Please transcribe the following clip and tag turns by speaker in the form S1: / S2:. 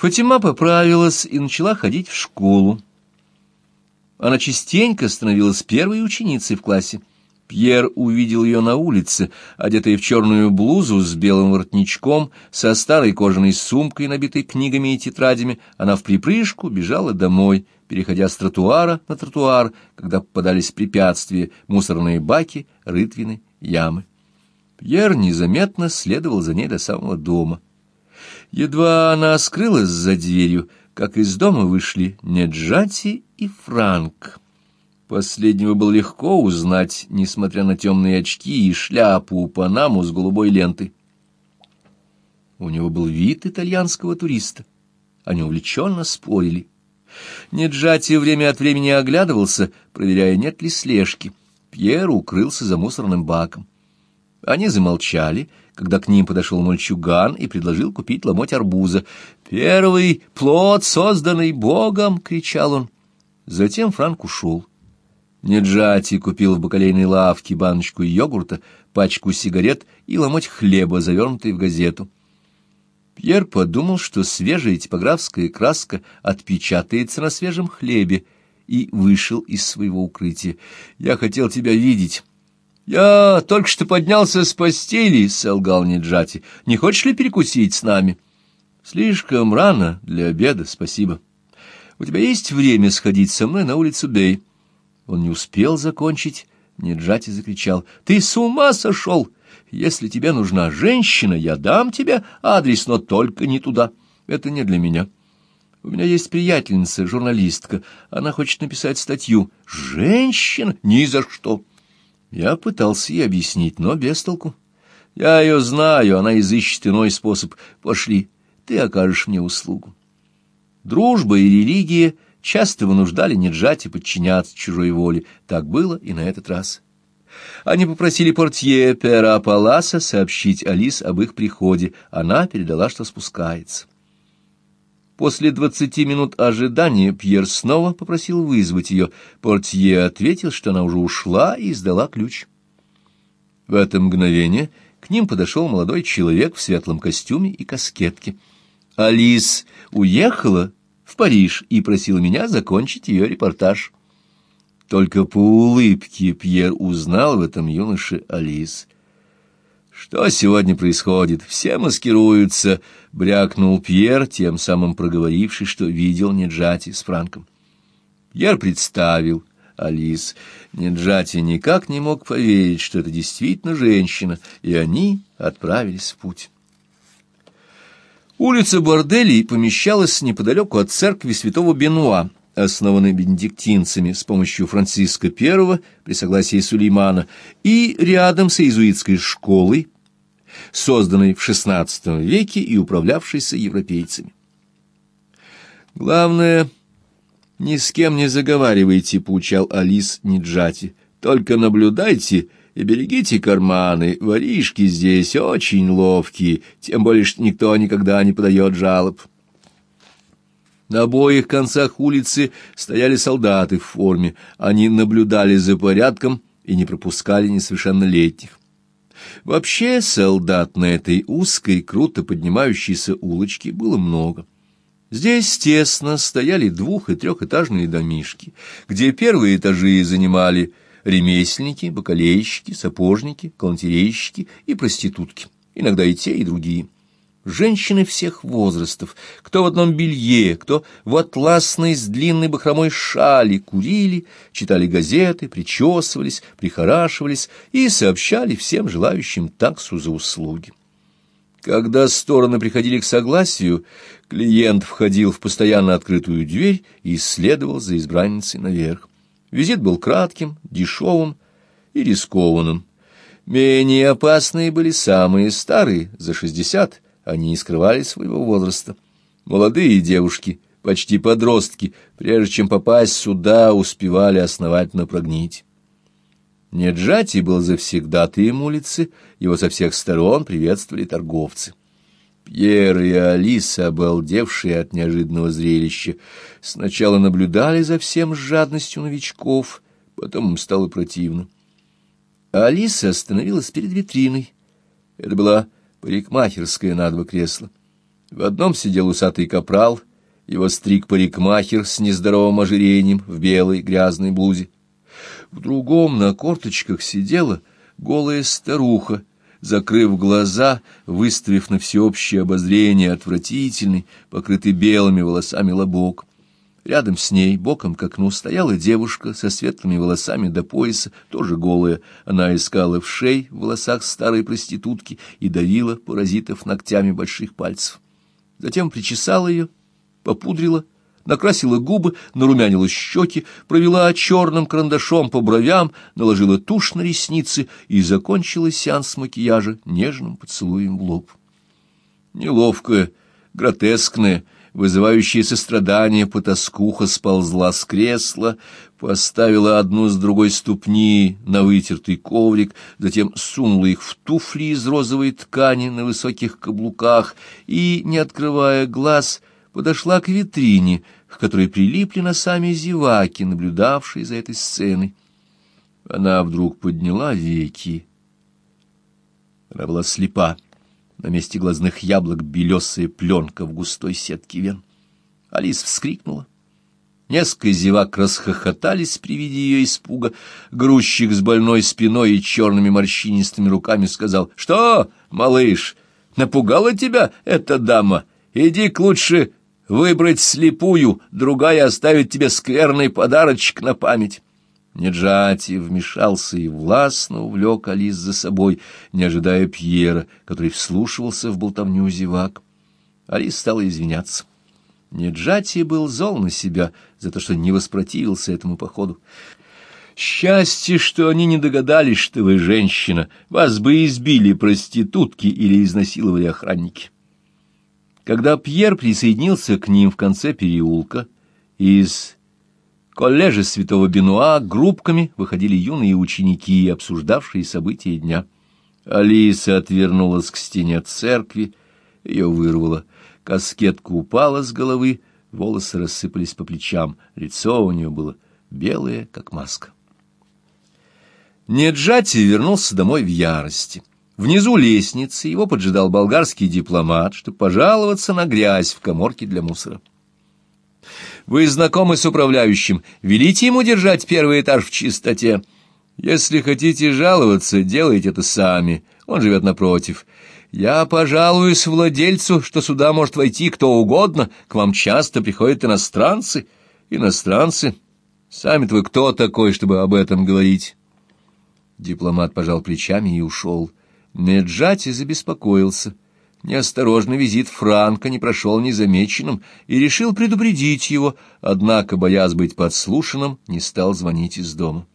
S1: Фатима поправилась и начала ходить в школу. Она частенько становилась первой ученицей в классе. Пьер увидел ее на улице, одетой в черную блузу с белым воротничком, со старой кожаной сумкой, набитой книгами и тетрадями. Она в припрыжку бежала домой, переходя с тротуара на тротуар, когда попадались препятствия, мусорные баки, рытвины, ямы. Пьер незаметно следовал за ней до самого дома. Едва она скрылась за дверью, как из дома вышли Неджати и Франк. Последнего было легко узнать, несмотря на темные очки и шляпу Панаму с голубой лентой. У него был вид итальянского туриста. Они увлеченно спорили. Неджати время от времени оглядывался, проверяя, нет ли слежки. Пьер укрылся за мусорным баком. Они замолчали, когда к ним подошел мальчуган и предложил купить ломоть арбуза. «Первый плод, созданный Богом!» — кричал он. Затем Франк ушел. Неджати купил в бакалейной лавке баночку йогурта, пачку сигарет и ломоть хлеба, завернутый в газету. Пьер подумал, что свежая типографская краска отпечатается на свежем хлебе, и вышел из своего укрытия. «Я хотел тебя видеть». «Я только что поднялся с постели», — солгал Неджати. «Не хочешь ли перекусить с нами?» «Слишком рано для обеда, спасибо. У тебя есть время сходить со мной на улицу Бей?» Он не успел закончить. Неджати закричал. «Ты с ума сошел! Если тебе нужна женщина, я дам тебе адрес, но только не туда. Это не для меня. У меня есть приятельница, журналистка. Она хочет написать статью. Женщина? Ни за что!» Я пытался ей объяснить, но без толку. Я ее знаю, она изыщет иной способ. Пошли, ты окажешь мне услугу. Дружба и религия — часто вынуждали Неджати подчиняться чужой воле. Так было и на этот раз. Они попросили портье Пера Паласа сообщить Алис об их приходе. Она передала, что спускается. После двадцати минут ожидания Пьер снова попросил вызвать ее. Портье ответил, что она уже ушла и сдала ключ. В это мгновение к ним подошел молодой человек в светлом костюме и каскетке. «Алис уехала?» в Париж и просила меня закончить ее репортаж. Только по улыбке Пьер узнал в этом юноше Алис. «Что сегодня происходит? Все маскируются», — брякнул Пьер, тем самым проговоривший, что видел Неджати с Франком. Пьер представил Алис. Неджати никак не мог поверить, что это действительно женщина, и они отправились в путь. Улица Борделей помещалась неподалеку от церкви святого Бенуа, основанной бенедиктинцами с помощью Франциска I при согласии Сулеймана, и рядом с иезуитской школой, созданной в XVI веке и управлявшейся европейцами. «Главное, ни с кем не заговаривайте», — поучал Алис Ниджати, — «только наблюдайте» И берегите карманы, воришки здесь очень ловкие, тем более, что никто никогда не подает жалоб. На обоих концах улицы стояли солдаты в форме. Они наблюдали за порядком и не пропускали несовершеннолетних. Вообще солдат на этой узкой, круто поднимающейся улочке было много. Здесь тесно стояли двух- и трехэтажные домишки, где первые этажи занимали ремесленники, бакалейщики, сапожники, галантерейщики и проститутки, иногда и те, и другие. Женщины всех возрастов, кто в одном белье, кто в атласной с длинной бахромой шали, курили, читали газеты, причесывались, прихорашивались и сообщали всем желающим таксу за услуги. Когда стороны приходили к согласию, клиент входил в постоянно открытую дверь и следовал за избранницей наверх. Визит был кратким, дешевым и рискованным. Менее опасные были самые старые, за шестьдесят, они не скрывали своего возраста. Молодые девушки, почти подростки, прежде чем попасть сюда, успевали основательно прогнить. Неджати был завсегдатаем улицы, его со всех сторон приветствовали торговцы. Пьер и Алиса, обалдевшие от неожиданного зрелища, сначала наблюдали за всем с жадностью новичков, потом им стало противно. Алиса остановилась перед витриной. Это была парикмахерская на два кресла. В одном сидел усатый капрал, его стриг парикмахер с нездоровым ожирением в белой грязной блузе. В другом на корточках сидела голая старуха, закрыв глаза, выставив на всеобщее обозрение отвратительный, покрытый белыми волосами лобок. Рядом с ней, боком к окну, стояла девушка со светлыми волосами до пояса, тоже голая. Она искала в шей в волосах старой проститутки и давила паразитов ногтями больших пальцев. Затем причесала ее, попудрила, накрасила губы, нарумянила щеки, провела черным карандашом по бровям, наложила тушь на ресницы и закончила сеанс макияжа нежным поцелуем в лоб. Неловкая, гротескная, вызывающая сострадание потаскуха сползла с кресла, поставила одну с другой ступни на вытертый коврик, затем сунула их в туфли из розовой ткани на высоких каблуках и, не открывая глаз, подошла к витрине, к которой прилипли носами зеваки, наблюдавшие за этой сценой. Она вдруг подняла веки. Она была слепа. На месте глазных яблок белесая пленка в густой сетке вен. Алис вскрикнула. Несколько зевак расхохотались при виде ее испуга. Грузчик с больной спиной и черными морщинистыми руками сказал, «Что, малыш, напугала тебя эта дама? Иди-ка лучше выбрать слепую, другая оставит тебе скверный подарочек на память». Неджати вмешался и властно увлек Алис за собой, не ожидая Пьера, который вслушивался в болтовню зевак. Алис стала извиняться. Неджати был зол на себя за то, что не воспротивился этому походу. «Счастье, что они не догадались, что вы женщина. Вас бы избили проститутки или изнасиловали охранники». Когда Пьер присоединился к ним в конце переулка, из коллеже святого Бенуа группками выходили юные ученики, обсуждавшие события дня. Алиса отвернулась к стене церкви, ее вырвало. Каскетка упала с головы, волосы рассыпались по плечам, лицо у нее было белое, как маска. Неджати вернулся домой в ярости. Внизу лестницы его поджидал болгарский дипломат, чтобы пожаловаться на грязь в коморке для мусора. Вы знакомы с управляющим. Велите ему держать первый этаж в чистоте. Если хотите жаловаться, делайте это сами. Он живет напротив. Я пожалуюсь владельцу, что сюда может войти кто угодно. К вам часто приходят иностранцы. Иностранцы? Сами-то вы кто такой, чтобы об этом говорить? Дипломат пожал плечами и ушел. Меджати забеспокоился. Неосторожный визит Франка не прошел незамеченным и решил предупредить его, однако, боясь быть подслушанным, не стал звонить из дома.